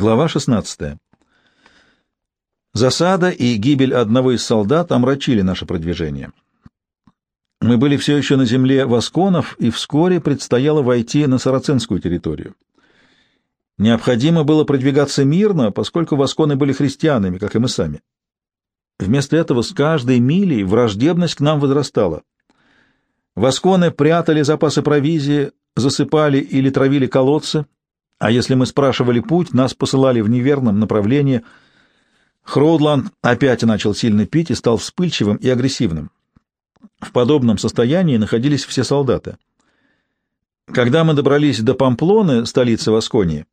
Глава 16. Засада и гибель одного из солдат омрачили наше продвижение. Мы были все еще на земле Восконов, и вскоре предстояло войти на сарацинскую территорию. Необходимо было продвигаться мирно, поскольку Восконы были христианами, как и мы сами. Вместо этого с каждой милей враждебность к нам возрастала. Восконы прятали запасы провизии, засыпали или травили колодцы — а если мы спрашивали путь, нас посылали в неверном направлении. Хроудланд опять начал сильно пить и стал вспыльчивым и агрессивным. В подобном состоянии находились все солдаты. Когда мы добрались до Памплоны, столицы Восконии,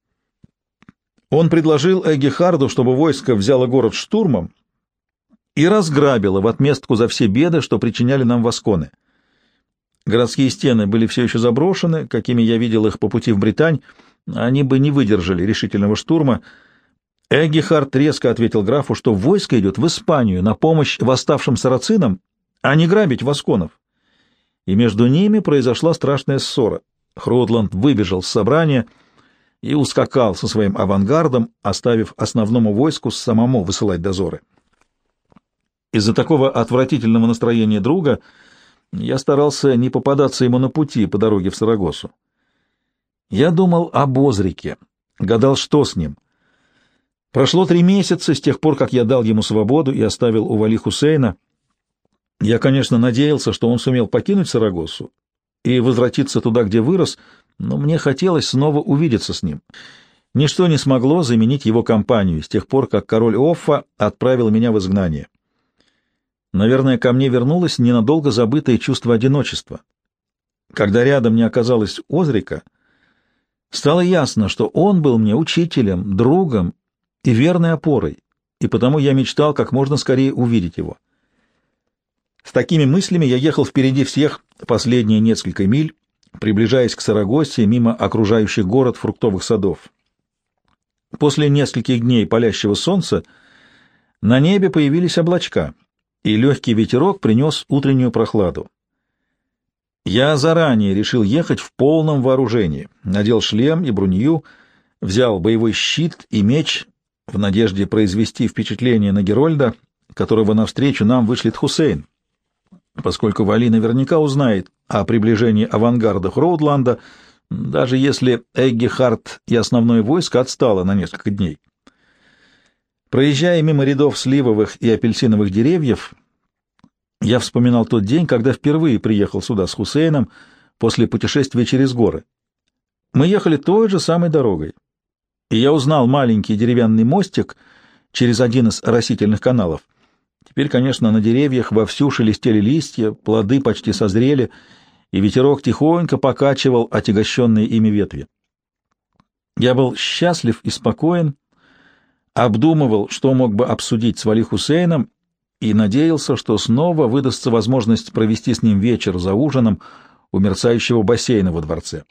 он предложил Эгихарду, чтобы войско взяло город штурмом и разграбило в отместку за все беды, что причиняли нам Восконы. Городские стены были все еще заброшены, какими я видел их по пути в Британь, они бы не выдержали решительного штурма. Эггихард резко ответил графу, что войско идет в Испанию на помощь восставшим сарацинам, а не грабить восконов. И между ними произошла страшная ссора. Хроудланд выбежал с собрания и ускакал со своим авангардом, оставив основному войску самому высылать дозоры. Из-за такого отвратительного настроения друга я старался не попадаться ему на пути по дороге в Сарагосу. Я думал об Озрике, гадал, что с ним. Прошло три месяца с тех пор, как я дал ему свободу и оставил у Вали Хусейна. Я, конечно, надеялся, что он сумел покинуть Сарагосу и возвратиться туда, где вырос, но мне хотелось снова увидеться с ним. Ничто не смогло заменить его компанию с тех пор, как король Оффа отправил меня в изгнание. Наверное, ко мне вернулось ненадолго забытое чувство одиночества. Когда рядом не оказалось Озрика — Стало ясно, что он был мне учителем, другом и верной опорой, и потому я мечтал как можно скорее увидеть его. С такими мыслями я ехал впереди всех последние несколько миль, приближаясь к Сарагосе мимо окружающих город фруктовых садов. После нескольких дней палящего солнца на небе появились облачка, и легкий ветерок принес утреннюю прохладу. Я заранее решил ехать в полном вооружении, надел шлем и бронью, взял боевой щит и меч в надежде произвести впечатление на Герольда, которого навстречу нам вышлет Хусейн, поскольку Вали наверняка узнает о приближении авангарда Хроудланда, даже если Эггихард и основное войско отстало на несколько дней. Проезжая мимо рядов сливовых и апельсиновых деревьев, я вспоминал тот день, когда впервые приехал сюда с Хусейном после путешествия через горы. Мы ехали той же самой дорогой, и я узнал маленький деревянный мостик через один из растительных каналов. Теперь, конечно, на деревьях вовсю шелестели листья, плоды почти созрели, и ветерок тихонько покачивал отягощенные ими ветви. Я был счастлив и спокоен, обдумывал, что мог бы обсудить с Вали Хусейном, и надеялся, что снова выдастся возможность провести с ним вечер за ужином у мерцающего бассейна во дворце.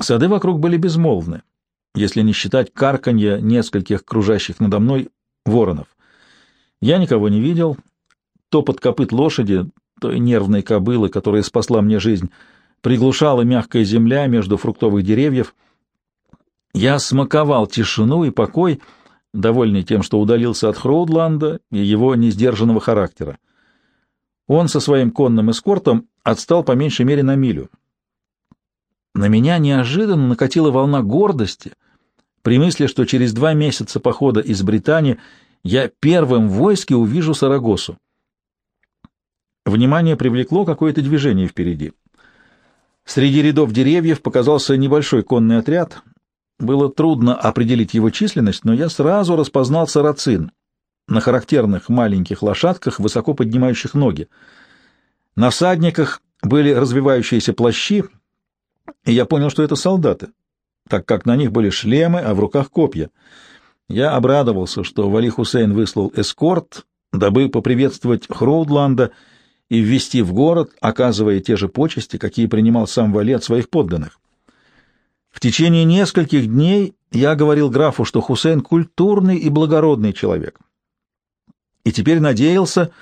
Сады вокруг были безмолвны, если не считать карканья нескольких кружащих надо мной воронов. Я никого не видел. Топот копыт лошади, той нервной кобылы, которая спасла мне жизнь, приглушала мягкая земля между фруктовых деревьев. Я смаковал тишину и покой, — довольный тем, что удалился от Хроудланда и его несдержанного характера. Он со своим конным эскортом отстал по меньшей мере на милю. На меня неожиданно накатила волна гордости при мысли, что через два месяца похода из Британии я первым в войске увижу Сарагосу. Внимание привлекло какое-то движение впереди. Среди рядов деревьев показался небольшой конный отряд — было трудно определить его численность, но я сразу распознал сарацин на характерных маленьких лошадках, высоко поднимающих ноги. На всадниках были развивающиеся плащи, и я понял, что это солдаты, так как на них были шлемы, а в руках копья. Я обрадовался, что Вали Хусейн выслал эскорт, дабы поприветствовать Хроудланда и ввести в город, оказывая те же почести, какие принимал сам Вали от своих подданных. В течение нескольких дней я говорил графу, что Хусейн культурный и благородный человек. И теперь надеялся,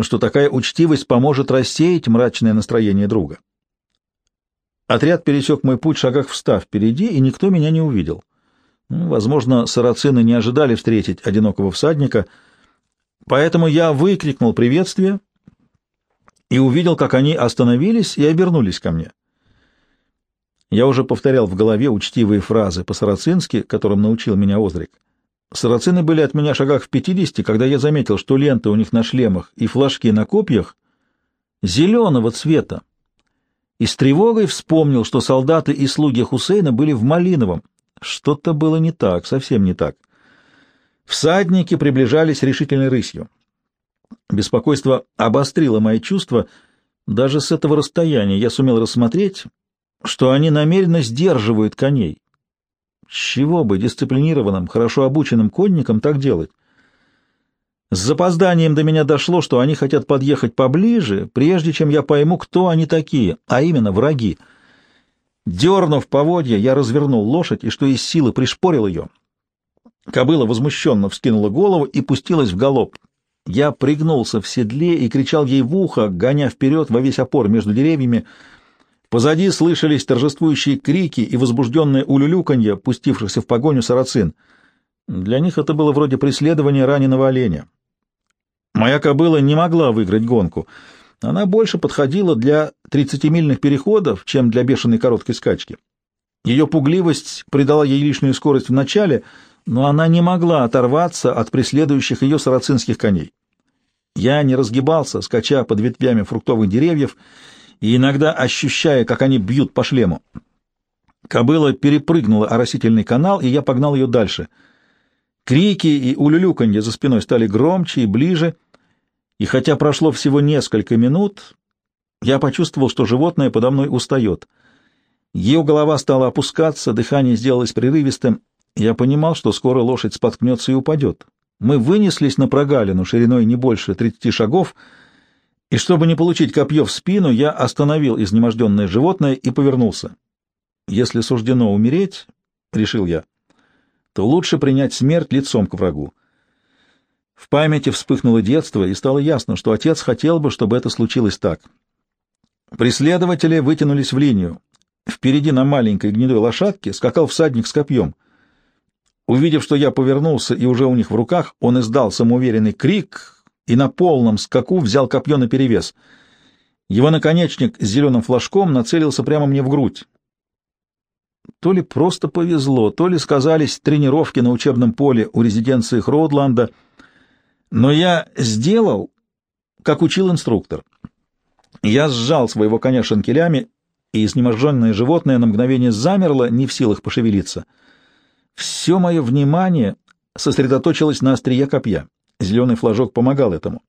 что такая учтивость поможет рассеять мрачное настроение друга. Отряд пересек мой путь шагах встав впереди, и никто меня не увидел. Ну, возможно, сарацины не ожидали встретить одинокого всадника, поэтому я выкрикнул приветствие и увидел, как они остановились и обернулись ко мне. Я уже повторял в голове учтивые фразы по-сарацински, которым научил меня Озрик. Сарацины были от меня шагах в пятидесяти, когда я заметил, что ленты у них на шлемах и флажки на копьях зеленого цвета, и с тревогой вспомнил, что солдаты и слуги Хусейна были в малиновом. Что-то было не так, совсем не так. Всадники приближались решительной рысью. Беспокойство обострило мои чувства. Даже с этого расстояния я сумел рассмотреть, что они намеренно сдерживают коней. С чего бы дисциплинированным, хорошо обученным конникам так делать? С запозданием до меня дошло, что они хотят подъехать поближе, прежде чем я пойму, кто они такие, а именно враги. Дернув поводья, я развернул лошадь и, что из силы, пришпорил ее. Кобыла возмущенно вскинула голову и пустилась в галоп. Я пригнулся в седле и кричал ей в ухо, гоня вперед во весь опор между деревьями. Позади слышались торжествующие крики и возбужденное улюлюканье, пустившихся в погоню сарацин. Для них это было вроде преследования раненого оленя. Моя кобыла не могла выиграть гонку. Она больше подходила для тридцатимильных переходов, чем для бешеной короткой скачки. Ее пугливость придала ей лишнюю скорость в начале, но она не могла оторваться от преследующих ее сарацинских коней. Я не разгибался, скача под ветвями фруктовых деревьев, и иногда ощущая, как они бьют по шлему. Кобыла перепрыгнула оросительный канал, и я погнал ее дальше. Крики и улюлюканье за спиной стали громче и ближе, и хотя прошло всего несколько минут, я почувствовал, что животное подо мной устает. Ее голова стала опускаться, дыхание сделалось прерывистым. Я понимал, что скоро лошадь споткнется и упадет. Мы вынеслись на прогалину шириной не больше тридцати шагов, и чтобы не получить копье в спину, я остановил изнеможденное животное и повернулся. Если суждено умереть, — решил я, — то лучше принять смерть лицом к врагу. В памяти вспыхнуло детство, и стало ясно, что отец хотел бы, чтобы это случилось так. Преследователи вытянулись в линию. Впереди на маленькой гнедой лошадке скакал всадник с копьем. Увидев, что я повернулся и уже у них в руках, он издал самоуверенный крик и на полном скаку взял копье наперевес. Его наконечник с зеленым флажком нацелился прямо мне в грудь. То ли просто повезло, то ли сказались тренировки на учебном поле у резиденции Хроудланда — но я сделал, как учил инструктор. Я сжал своего коня шанкелями, и изнеможенное животное на мгновение замерло, не в силах пошевелиться. Все мое внимание сосредоточилось на острие копья. Зеленый флажок помогал этому.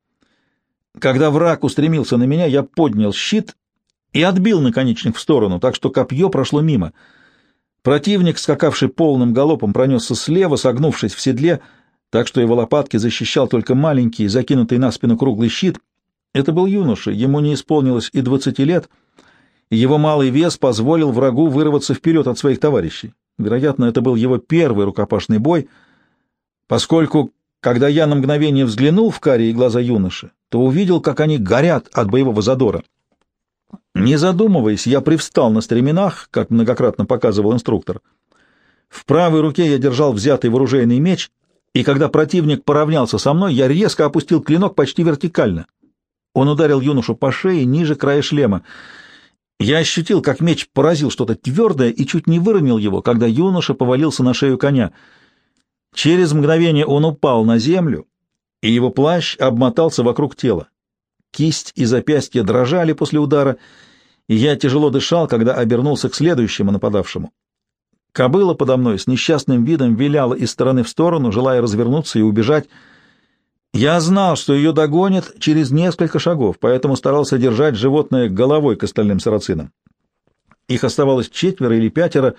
Когда враг устремился на меня, я поднял щит и отбил наконечник в сторону, так что копье прошло мимо. Противник, скакавший полным галопом, пронесся слева, согнувшись в седле, так что его лопатки защищал только маленький, закинутый на спину круглый щит. Это был юноша, ему не исполнилось и двадцати лет, и его малый вес позволил врагу вырваться вперед от своих товарищей. Вероятно, это был его первый рукопашный бой, поскольку, когда я на мгновение взглянул в карие глаза юноши, то увидел, как они горят от боевого задора. Не задумываясь, я привстал на стременах, как многократно показывал инструктор. В правой руке я держал взятый вооружейный меч — и когда противник поравнялся со мной, я резко опустил клинок почти вертикально. Он ударил юношу по шее ниже края шлема. Я ощутил, как меч поразил что-то твердое и чуть не выронил его, когда юноша повалился на шею коня. Через мгновение он упал на землю, и его плащ обмотался вокруг тела. Кисть и запястье дрожали после удара, и я тяжело дышал, когда обернулся к следующему нападавшему. Кобыла подо мной с несчастным видом виляла из стороны в сторону, желая развернуться и убежать. Я знал, что ее догонят через несколько шагов, поэтому старался держать животное головой к остальным сарацинам. Их оставалось четверо или пятеро.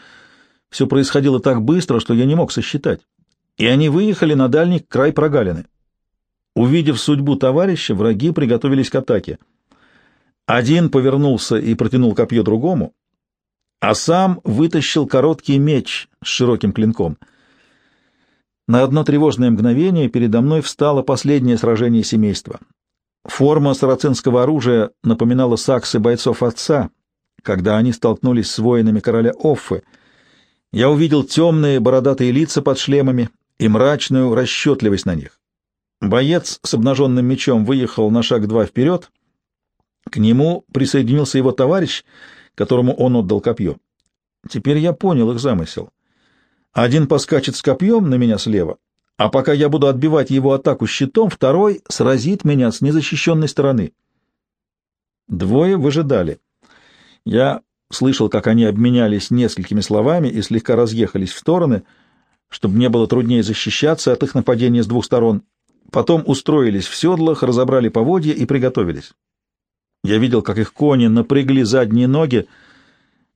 Все происходило так быстро, что я не мог сосчитать. И они выехали на дальний край прогалины. Увидев судьбу товарища, враги приготовились к атаке. Один повернулся и протянул копье другому, а сам вытащил короткий меч с широким клинком. На одно тревожное мгновение передо мной встало последнее сражение семейства. Форма сарацинского оружия напоминала саксы бойцов отца, когда они столкнулись с воинами короля Оффы, Я увидел темные бородатые лица под шлемами и мрачную расчетливость на них. Боец с обнаженным мечом выехал на шаг два вперед. К нему присоединился его товарищ, которому он отдал копье. Теперь я понял их замысел. Один поскачет с копьем на меня слева, а пока я буду отбивать его атаку щитом, второй сразит меня с незащищенной стороны. Двое выжидали. Я слышал, как они обменялись несколькими словами и слегка разъехались в стороны, чтобы не было труднее защищаться от их нападения с двух сторон. Потом устроились в седлах, разобрали поводья и приготовились. Я видел, как их кони напрягли задние ноги,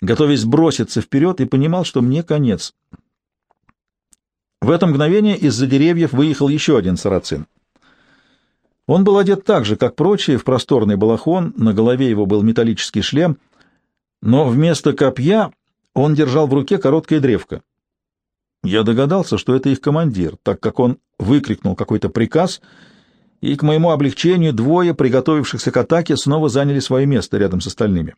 готовясь броситься вперед, и понимал, что мне конец. В это мгновение из-за деревьев выехал еще один сарацин. Он был одет так же, как прочие, в просторный балахон, на голове его был металлический шлем, но вместо копья он держал в руке короткое древко. Я догадался, что это их командир, так как он выкрикнул какой-то приказ, и, к моему облегчению, двое, приготовившихся к атаке, снова заняли свое место рядом с остальными.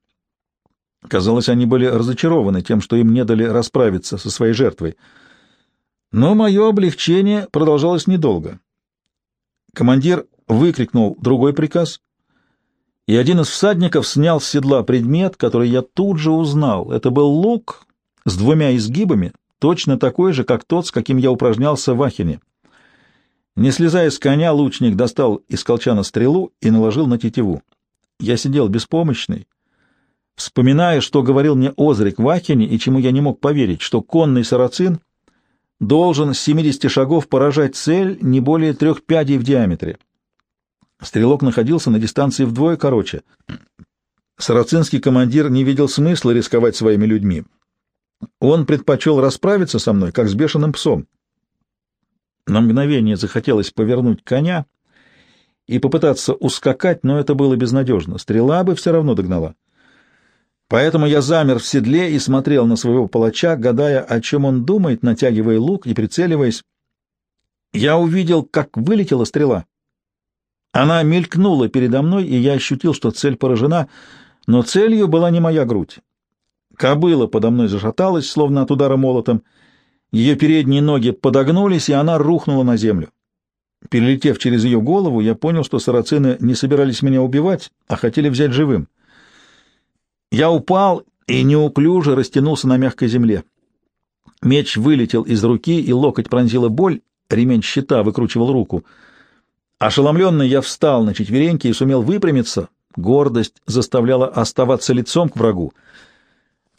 Казалось, они были разочарованы тем, что им не дали расправиться со своей жертвой — но мое облегчение продолжалось недолго. Командир выкрикнул другой приказ, и один из всадников снял с седла предмет, который я тут же узнал. Это был лук с двумя изгибами, точно такой же, как тот, с каким я упражнялся в Ахине. Не слезая с коня, лучник достал из колчана стрелу и наложил на тетиву. Я сидел беспомощный, вспоминая, что говорил мне Озрик в Ахине и чему я не мог поверить, что конный сарацин — должен с 70 шагов поражать цель не более трех пядей в диаметре. Стрелок находился на дистанции вдвое короче. Сарацинский командир не видел смысла рисковать своими людьми. Он предпочел расправиться со мной, как с бешеным псом. На мгновение захотелось повернуть коня и попытаться ускакать, но это было безнадежно. Стрела бы все равно догнала. Поэтому я замер в седле и смотрел на своего палача, гадая, о чем он думает, натягивая лук и прицеливаясь. Я увидел, как вылетела стрела. Она мелькнула передо мной, и я ощутил, что цель поражена, но целью была не моя грудь. Кобыла подо мной зашаталась, словно от удара молотом. Ее передние ноги подогнулись, и она рухнула на землю. Перелетев через ее голову, я понял, что сарацины не собирались меня убивать, а хотели взять живым. Я упал и неуклюже растянулся на мягкой земле. Меч вылетел из руки, и локоть пронзила боль, ремень щита выкручивал руку. Ошеломленный я встал на четвереньки и сумел выпрямиться. Гордость заставляла оставаться лицом к врагу.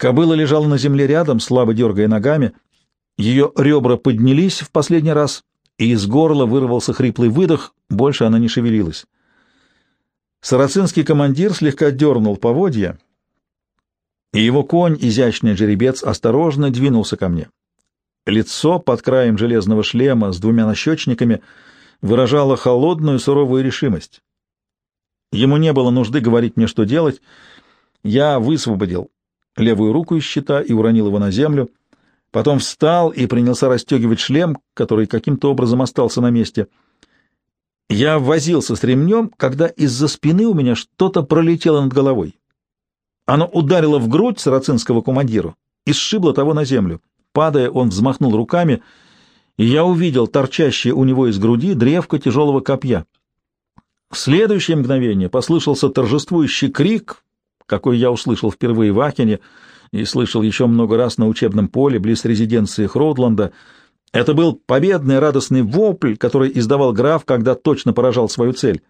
Кобыла лежала на земле рядом, слабо дергая ногами. Ее ребра поднялись в последний раз, и из горла вырвался хриплый выдох, больше она не шевелилась. Сарацинский командир слегка дернул поводья — и его конь, изящный жеребец, осторожно двинулся ко мне. Лицо под краем железного шлема с двумя нащечниками выражало холодную суровую решимость. Ему не было нужды говорить мне, что делать. Я высвободил левую руку из щита и уронил его на землю, потом встал и принялся расстегивать шлем, который каким-то образом остался на месте. Я возился с ремнем, когда из-за спины у меня что-то пролетело над головой. Оно ударило в грудь сарацинского командиру и сшибло того на землю. Падая, он взмахнул руками, и я увидел торчащее у него из груди древко тяжелого копья. В следующее мгновение послышался торжествующий крик, какой я услышал впервые в Ахене и слышал еще много раз на учебном поле близ резиденции Хроудланда. Это был победный радостный вопль, который издавал граф, когда точно поражал свою цель.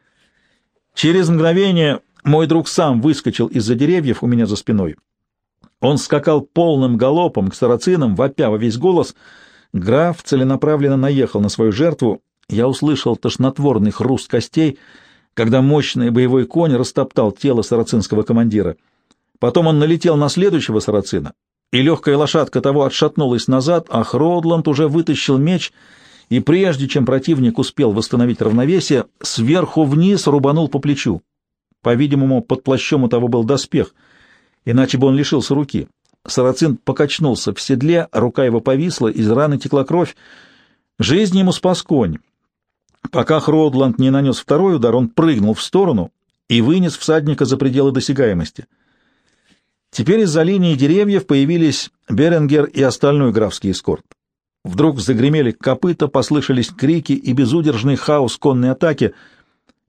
Через мгновение мой друг сам выскочил из-за деревьев у меня за спиной. Он скакал полным галопом к сарацинам, вопя во весь голос. Граф целенаправленно наехал на свою жертву. Я услышал тошнотворный хруст костей, когда мощный боевой конь растоптал тело сарацинского командира. Потом он налетел на следующего сарацина, и легкая лошадка того отшатнулась назад, а Хродланд уже вытащил меч и, прежде чем противник успел восстановить равновесие, сверху вниз рубанул по плечу. По-видимому, под плащом у того был доспех, иначе бы он лишился руки. Сарацин покачнулся в седле, рука его повисла, из раны текла кровь. Жизнь ему спас конь. Пока Хродланд не нанес второй удар, он прыгнул в сторону и вынес всадника за пределы досягаемости. Теперь из-за линии деревьев появились Беренгер и остальной графский эскорт. Вдруг загремели копыта, послышались крики и безудержный хаос конной атаки.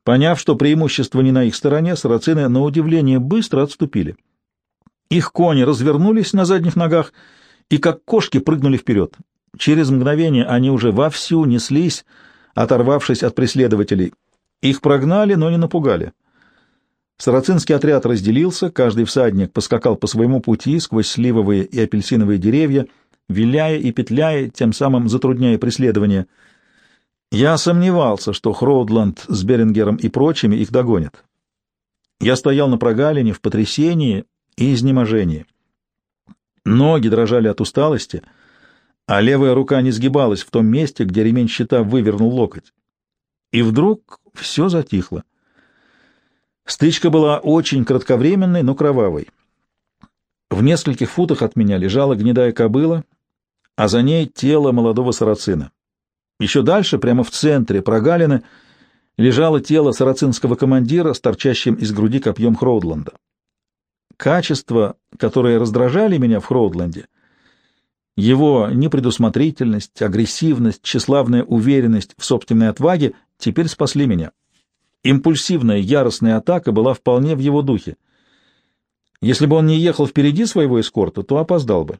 Поняв, что преимущество не на их стороне, сарацины на удивление быстро отступили. Их кони развернулись на задних ногах и, как кошки, прыгнули вперед. Через мгновение они уже вовсю неслись, оторвавшись от преследователей. Их прогнали, но не напугали. Сарацинский отряд разделился, каждый всадник поскакал по своему пути сквозь сливовые и апельсиновые деревья, виляя и петляя, тем самым затрудняя преследование. Я сомневался, что Хроудланд с Берингером и прочими их догонят. Я стоял на прогалине в потрясении и изнеможении. Ноги дрожали от усталости, а левая рука не сгибалась в том месте, где ремень щита вывернул локоть. И вдруг все затихло. Стычка была очень кратковременной, но кровавой. В нескольких футах от меня лежала гнедая кобыла, а за ней тело молодого сарацина. Еще дальше, прямо в центре прогалины, лежало тело сарацинского командира с торчащим из груди копьем Хроудланда. Качества, которые раздражали меня в Хроудленде, его непредусмотрительность, агрессивность, тщеславная уверенность в собственной отваге теперь спасли меня. Импульсивная, яростная атака была вполне в его духе. Если бы он не ехал впереди своего эскорта, то опоздал бы.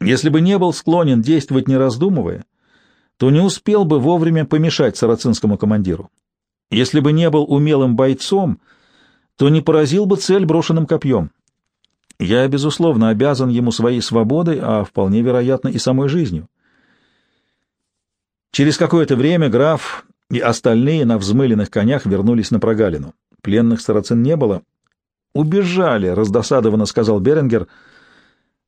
Если бы не был склонен действовать не раздумывая, то не успел бы вовремя помешать сарацинскому командиру. Если бы не был умелым бойцом, то не поразил бы цель брошенным копьем. Я, безусловно, обязан ему своей свободой, а вполне вероятно и самой жизнью. Через какое-то время граф и остальные на взмыленных конях вернулись на прогалину. Пленных сарацин не было. «Убежали», — раздосадованно сказал Беренгер.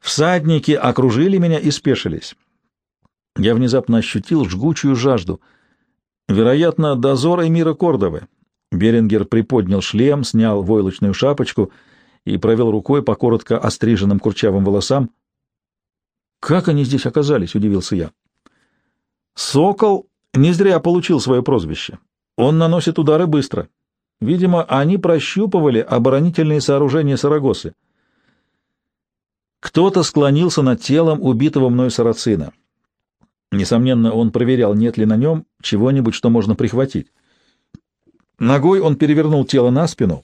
«Всадники окружили меня и спешились». Я внезапно ощутил жгучую жажду. Вероятно, дозор эмира Кордовы. Беренгер приподнял шлем, снял войлочную шапочку и провел рукой по коротко остриженным курчавым волосам. «Как они здесь оказались?» — удивился я. «Сокол не зря получил свое прозвище. Он наносит удары быстро. Видимо, они прощупывали оборонительные сооружения Сарагосы. Кто-то склонился над телом убитого мной сарацина. Несомненно, он проверял, нет ли на нем чего-нибудь, что можно прихватить. Ногой он перевернул тело на спину.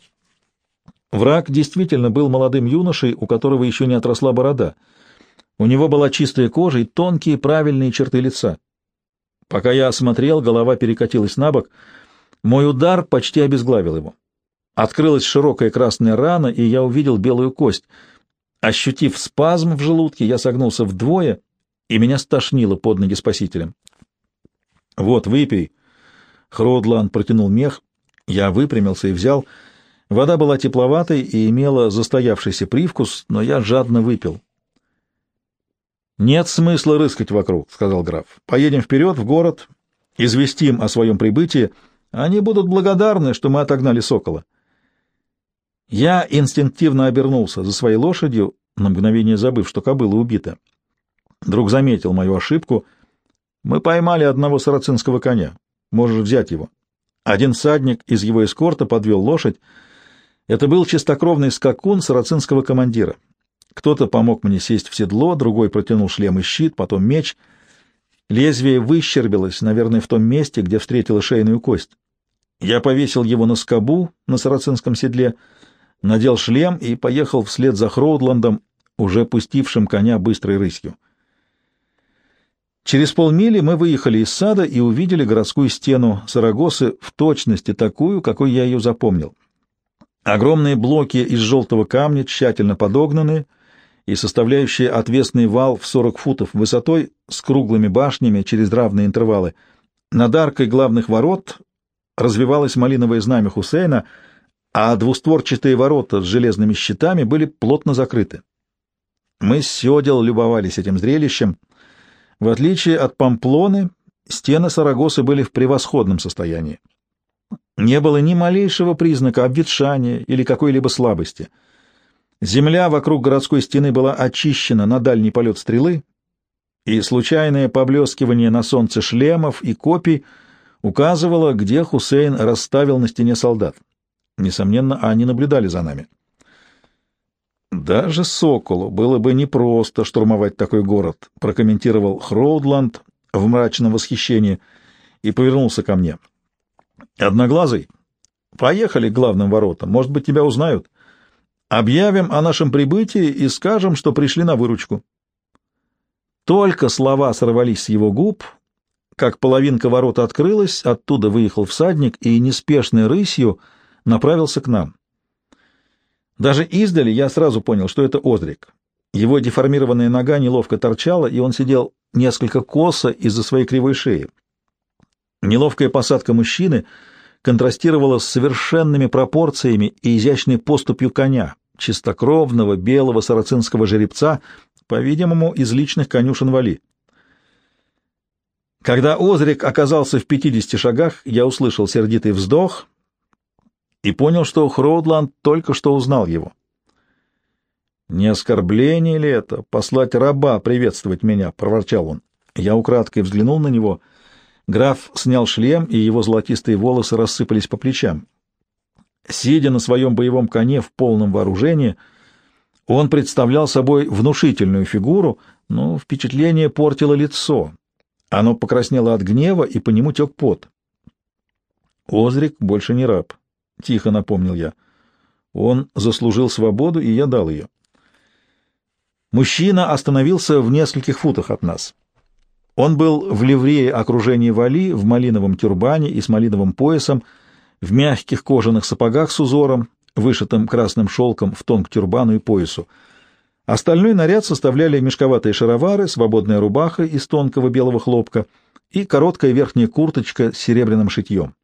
Враг действительно был молодым юношей, у которого еще не отросла борода. У него была чистая кожа и тонкие правильные черты лица. Пока я осмотрел, голова перекатилась на бок. Мой удар почти обезглавил его. Открылась широкая красная рана, и я увидел белую кость. Ощутив спазм в желудке, я согнулся вдвое, и меня стошнило под ноги спасителем. «Вот, выпей». Хродлан протянул мех. Я выпрямился и взял. Вода была тепловатой и имела застоявшийся привкус, но я жадно выпил. «Нет смысла рыскать вокруг», — сказал граф. «Поедем вперед, в город, известим о своем прибытии. Они будут благодарны, что мы отогнали сокола». Я инстинктивно обернулся за своей лошадью, на мгновение забыв, что кобыла убита. Друг заметил мою ошибку. «Мы поймали одного сарацинского коня. Можешь взять его». Один всадник из его эскорта подвел лошадь. Это был чистокровный скакун сарацинского командира. Кто-то помог мне сесть в седло, другой протянул шлем и щит, потом меч. Лезвие выщербилось, наверное, в том месте, где встретило шейную кость. Я повесил его на скобу на сарацинском седле, надел шлем и поехал вслед за Хроудландом, уже пустившим коня быстрой рысью. Через полмили мы выехали из сада и увидели городскую стену Сарагосы в точности такую, какой я ее запомнил. Огромные блоки из желтого камня, тщательно подогнанные, и составляющие отвесный вал в 40 футов высотой с круглыми башнями через равные интервалы. Над аркой главных ворот развивалось малиновое знамя Хусейна, а двустворчатые ворота с железными щитами были плотно закрыты. Мы с Сёдел любовались этим зрелищем. В отличие от Памплоны, стены Сарагосы были в превосходном состоянии. Не было ни малейшего признака обветшания или какой-либо слабости — Земля вокруг городской стены была очищена на дальний полет стрелы, и случайное поблескивание на солнце шлемов и копий указывало, где Хусейн расставил на стене солдат. Несомненно, они наблюдали за нами. Даже Соколу было бы непросто штурмовать такой город, прокомментировал Хроудланд в мрачном восхищении и повернулся ко мне. Одноглазый, поехали к главным воротам, может быть, тебя узнают. Объявим о нашем прибытии и скажем, что пришли на выручку. Только слова сорвались с его губ, как половинка ворота открылась, оттуда выехал всадник и неспешной рысью направился к нам. Даже издали я сразу понял, что это Озрик. Его деформированная нога неловко торчала, и он сидел несколько косо из-за своей кривой шеи. Неловкая посадка мужчины контрастировала с совершенными пропорциями и изящной поступью коня, чистокровного белого сарацинского жеребца, по-видимому, из личных конюшен Вали. Когда Озрик оказался в пятидесяти шагах, я услышал сердитый вздох и понял, что Хроудланд только что узнал его. «Не оскорбление ли это — послать раба приветствовать меня?» — проворчал он. Я украдкой взглянул на него. Граф снял шлем, и его золотистые волосы рассыпались по плечам. Сидя на своем боевом коне в полном вооружении, он представлял собой внушительную фигуру, но впечатление портило лицо. Оно покраснело от гнева, и по нему тек пот. Озрик больше не раб. — тихо напомнил я. Он заслужил свободу, и я дал ее. Мужчина остановился в нескольких футах от нас. Он был в ливрее окружении вали, в малиновом тюрбане и с малиновым поясом, в мягких кожаных сапогах с узором, вышитым красным шелком в тон к тюрбану и поясу. Остальной наряд составляли мешковатые шаровары, свободная рубаха из тонкого белого хлопка и короткая верхняя курточка с серебряным шитьем.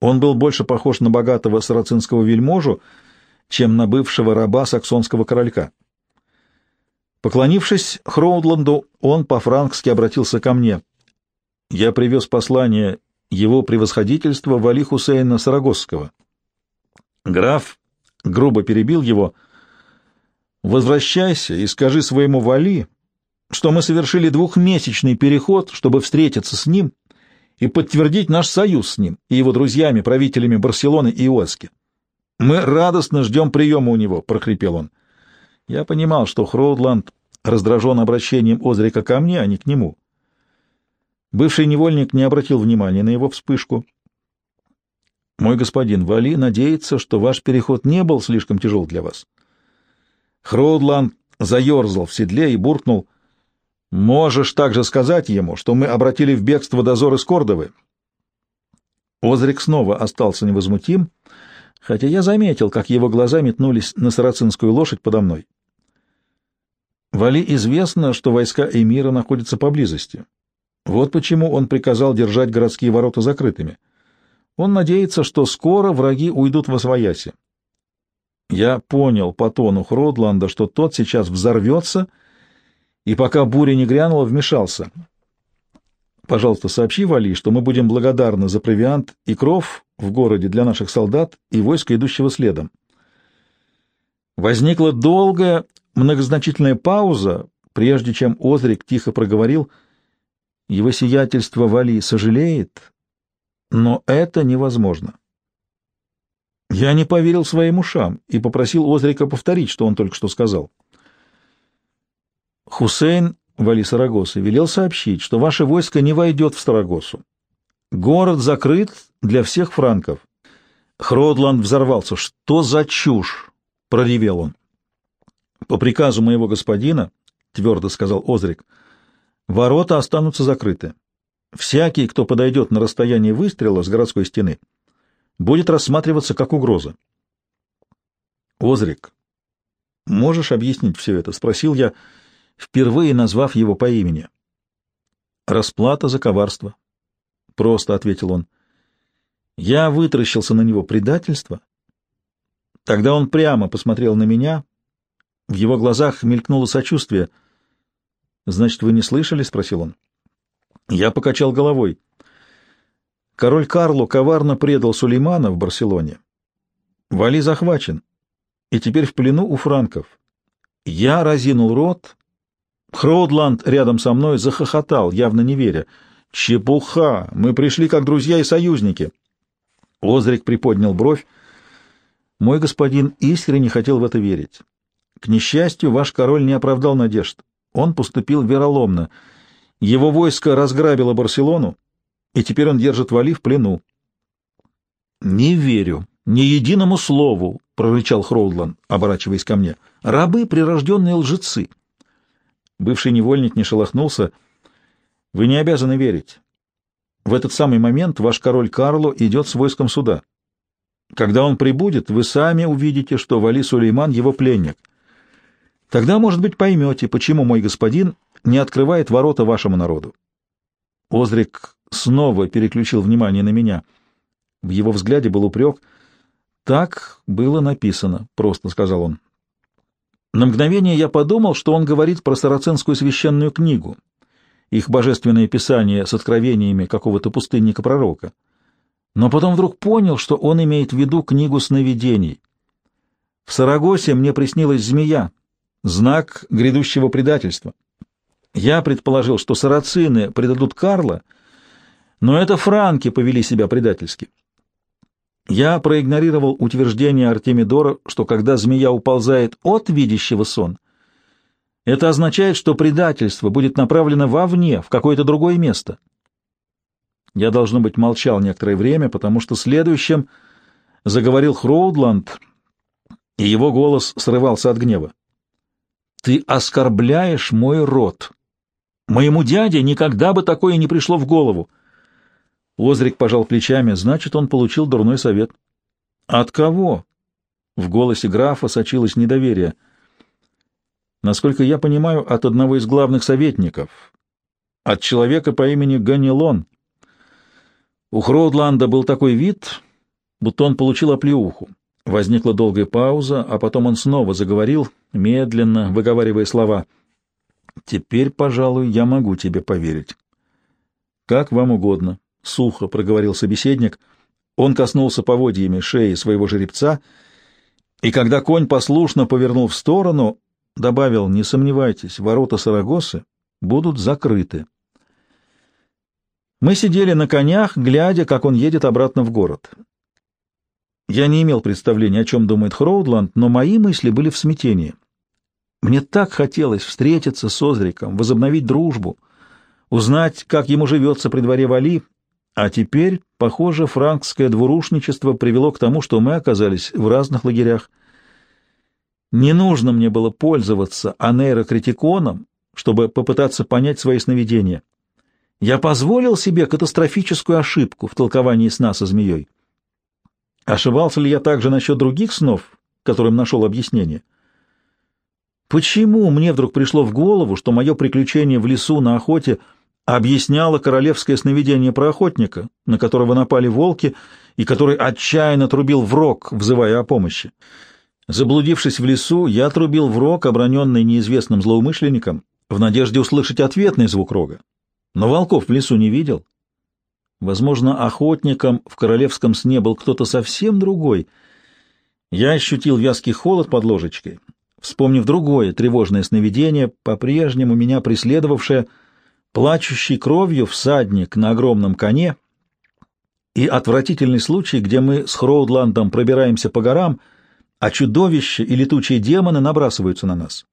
Он был больше похож на богатого сарацинского вельможу, чем на бывшего раба саксонского королька. Поклонившись Хроудланду, он по-франкски обратился ко мне. Я привез послание его превосходительства Вали Хусейна Сарагосского. Граф грубо перебил его. «Возвращайся и скажи своему Вали, что мы совершили двухмесячный переход, чтобы встретиться с ним и подтвердить наш союз с ним и его друзьями, правителями Барселоны и Иоски. Мы радостно ждем приема у него, — прохрипел он. Я понимал, что Хроудланд раздражен обращением Озрика ко мне, а не к нему. Бывший невольник не обратил внимания на его вспышку. «Мой господин, Вали надеется, что ваш переход не был слишком тяжел для вас». Хроудланд заерзал в седле и буркнул. Можешь также сказать ему, что мы обратили в бегство дозор из Кордовы. Озрик снова остался невозмутим, хотя я заметил, как его глаза метнулись на сарацинскую лошадь подо мной. Вали известно, что войска эмира находятся поблизости. Вот почему он приказал держать городские ворота закрытыми. Он надеется, что скоро враги уйдут во свояси. Я понял по тону Хродланда, что тот сейчас взорвется — и пока буря не грянула, вмешался. «Пожалуйста, сообщи Вали, что мы будем благодарны за провиант и кров в городе для наших солдат и войска, идущего следом». Возникла долгая, многозначительная пауза, прежде чем Озрик тихо проговорил «Его сиятельство Вали сожалеет, но это невозможно». Я не поверил своим ушам и попросил Озрика повторить, что он только что сказал. Хусейн, вали Сарагосы, велел сообщить, что ваше войско не войдет в Сарагосу. Город закрыт для всех франков. Хродланд взорвался. «Что за чушь?» — проревел он. «По приказу моего господина, — твердо сказал Озрик, — ворота останутся закрыты. Всякий, кто подойдет на расстояние выстрела с городской стены, будет рассматриваться как угроза. «Озрик, можешь объяснить все это?» — спросил я, — впервые назвав его по имени. «Расплата за коварство», — просто ответил он. Я вытращился на него предательство. Тогда он прямо посмотрел на меня. В его глазах мелькнуло сочувствие. «Значит, вы не слышали?» — спросил он. Я покачал головой. Король Карло коварно предал Сулеймана в Барселоне. Вали захвачен, и теперь в плену у франков. Я разинул рот Хроудланд рядом со мной захохотал, явно не веря. «Чепуха! Мы пришли как друзья и союзники!» Озрик приподнял бровь. Мой господин искренне хотел в это верить. К несчастью, ваш король не оправдал надежд. Он поступил вероломно. Его войско разграбило Барселону, и теперь он держит Вали в плену. — Не верю. Ни единому слову, — прорычал Хроудлан, оборачиваясь ко мне. — Рабы — прирожденные лжецы. Бывший невольник не шелохнулся. — Вы не обязаны верить. В этот самый момент ваш король Карло идет с войском суда. Когда он прибудет, вы сами увидите, что Вали Сулейман — его пленник. Тогда, может быть, поймете, почему мой господин не открывает ворота вашему народу. Озрик снова переключил внимание на меня. В его взгляде был упрек. «Так было написано», — просто сказал он. На мгновение я подумал, что он говорит про сарацинскую священную книгу, их божественное писание с откровениями какого-то пустынника-пророка. Но потом вдруг понял, что он имеет в виду книгу сновидений. В Сарагосе мне приснилась змея, знак грядущего предательства. Я предположил, что сарацины предадут Карла, но это франки повели себя предательски. Я проигнорировал утверждение Артемидора, что когда змея уползает от видящего сон, это означает, что предательство будет направлено вовне, в какое-то другое место. Я, должно быть, молчал некоторое время, потому что следующим заговорил Хроудланд, и его голос срывался от гнева. «Ты оскорбляешь мой род. Моему дяде никогда бы такое не пришло в голову». Озрик пожал плечами, значит, он получил дурной совет. «От кого?» В голосе графа сочилось недоверие. «Насколько я понимаю, от одного из главных советников, от человека по имени Ганилон». У Хроудланда был такой вид, будто он получил оплеуху. Возникла долгая пауза, а потом он снова заговорил, медленно выговаривая слова. «Теперь, пожалуй, я могу тебе поверить». «Как вам угодно», — сухо проговорил собеседник. Он коснулся поводьями шеи своего жеребца, и когда конь послушно повернул в сторону, добавил, «Не сомневайтесь, ворота Сарагосы будут закрыты». Мы сидели на конях, глядя, как он едет обратно в город. Я не имел представления, о чем думает Хроудланд, но мои мысли были в смятении. Мне так хотелось встретиться с Озриком, возобновить дружбу, узнать, как ему живется при дворе Вали, а теперь, похоже, франкское двурушничество привело к тому, что мы оказались в разных лагерях. Не нужно мне было пользоваться анейрокритиконом, чтобы попытаться понять свои сновидения. Я позволил себе катастрофическую ошибку в толковании сна со змеей. Ошибался ли я также насчет других снов, которым нашел объяснение? Почему мне вдруг пришло в голову, что мое приключение в лесу на охоте объясняло королевское сновидение про охотника, на которого напали волки и который отчаянно трубил в рог, взывая о помощи? Заблудившись в лесу, я трубил в рог, оброненный неизвестным злоумышленником, в надежде услышать ответный звук рога. Но волков в лесу не видел. Возможно, охотником в королевском сне был кто-то совсем другой. Я ощутил вязкий холод под ложечкой, вспомнив другое тревожное сновидение, по-прежнему меня преследовавшее, плачущий кровью всадник на огромном коне и отвратительный случай, где мы с Хроудландом пробираемся по горам, а чудовища и летучие демоны набрасываются на нас.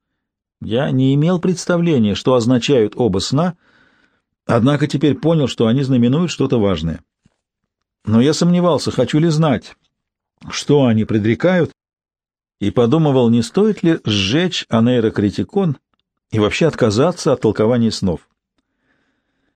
Я не имел представления, что означают оба сна — Однако теперь понял, что они знаменуют что-то важное. Но я сомневался, хочу ли знать, что они предрекают, и подумывал, не стоит ли сжечь анейрокритикон и вообще отказаться от толкования снов.